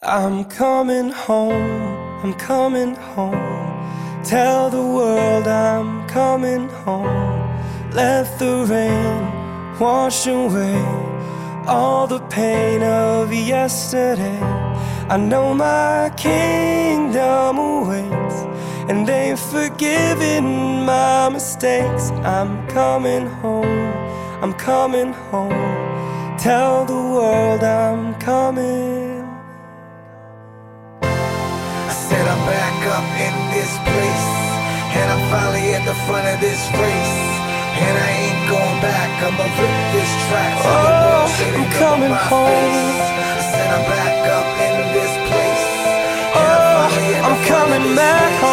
I'm coming home, I'm coming home. Tell the world I'm coming home. Let the rain wash away all the pain of yesterday. I know my kingdom awaits, and they've forgiven my mistakes. I'm coming home, I'm coming home. Tell the world I'm coming. In this place. And I'm finally at the front of this race. And I ain't going back, I'ma rip this track. So Oh, I'm coming home. said I'm back up in this place. And I'm Oh, the I'm coming back home.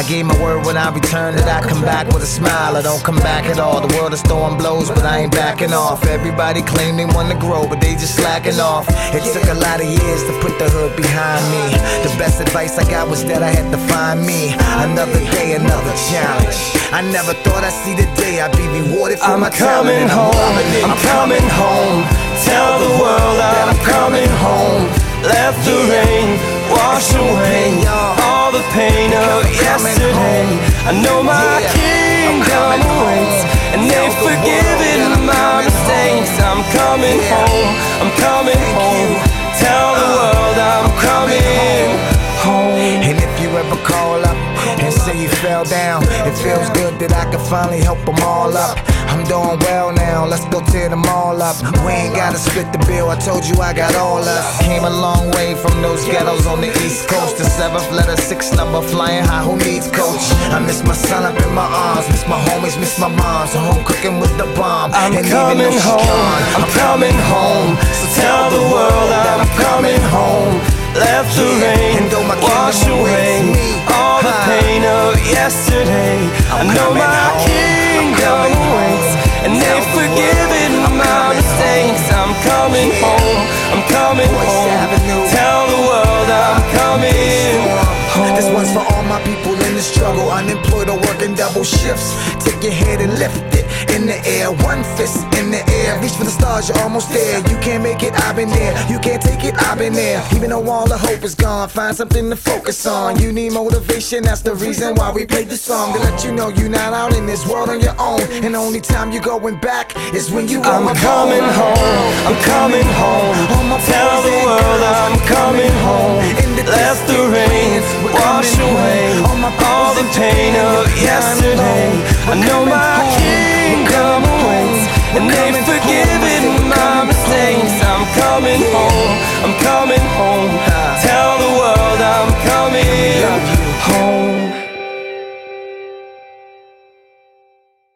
I gave my word when I returned that I come back with a smile. I don't come back at all. The world is throwing blows, but I ain't backing off. Everybody claim they wanna grow, but they just slacking off. It took a lot of years to put the hood behind me. The best advice I got was that I had to find me. Another day, another challenge. I never thought I'd see the day I'd be rewarded for I'm my talent. coming and home. I'm coming home. I know my kingdom awaits, and they've forgiven my mistakes. I'm coming home, I'm coming home. Fell down, it feels good that I can finally help them all up. I'm doing well now, let's go tear them all up. We ain't gotta split the bill, I told you I got all us. Came a long way from those ghettos on the east coast. The seventh letter, six number, flying high, who needs coach? I miss my son up in my arms, miss my homies, miss my mom. So home cooking with the bomb. I'm And coming home, gone, I'm coming home. So tell the world I'm coming home. Left the rain I know my home, kingdom awaits, and they've the forgiven my mistakes. I'm coming home, I'm coming home. People in the struggle, unemployed or working double shifts. Take your head and lift it in the air, one fist in the air. Reach for the stars, you're almost there. You can't make it, I've been there. You can't take it, I've been there. Even though all the hope is gone, find something to focus on. You need motivation, that's the reason why we played the song to let you know you're not out in this world on your own. And the only time you're going back is when you I'm coming home, I'm coming home. The pain of yesterday. I know my kingdom awaits, and they've forgiven my mistakes. I'm coming home, I'm coming